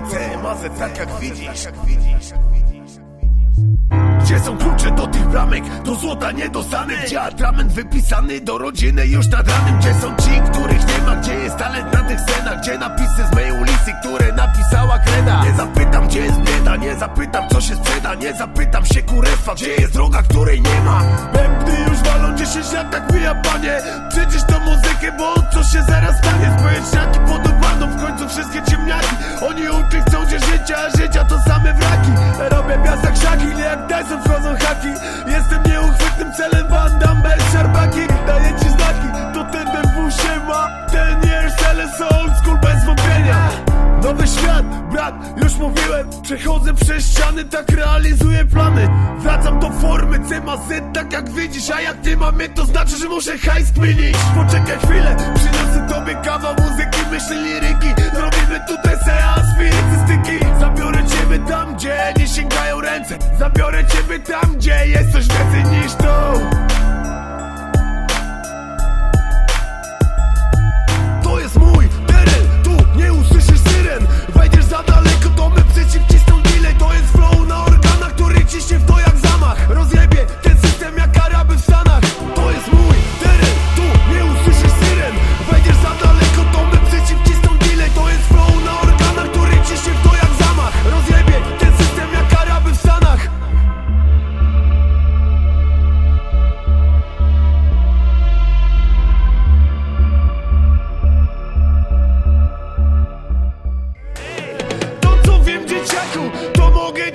formy CMAZ, tak jak widzisz gdzie są klucze do tych bramek? Do złota niedostany Gdzie atrament wypisany do rodziny już nad ranem Gdzie są ci, których nie ma? Gdzie jest talent na tych scenach? Gdzie napisy z mojej ulicy, które napisała kreda? Nie zapytam, gdzie jest bieda Nie zapytam, co się sprzeda Nie zapytam się kurefa, gdzie jest droga, której nie ma? Bębny już walą 10 lat, tak mija panie Przecież to muzykę, bo co się zaraz stanie? Społeczniaki brat, już mówiłem Przechodzę przez ściany, tak realizuję plany. Wracam do formy CMAZ, tak jak widzisz A jak nie mamy, to znaczy, że muszę hajs kminić Poczekaj chwilę, przyniosę tobie kawał muzyki Myśli liryki, zrobimy tutaj seans spirycystyki Zabiorę ciebie tam, gdzie nie sięgają ręce. Zabiorę ciebie tam, gdzie jest coś więcej niż To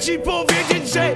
ci powiedzieć, że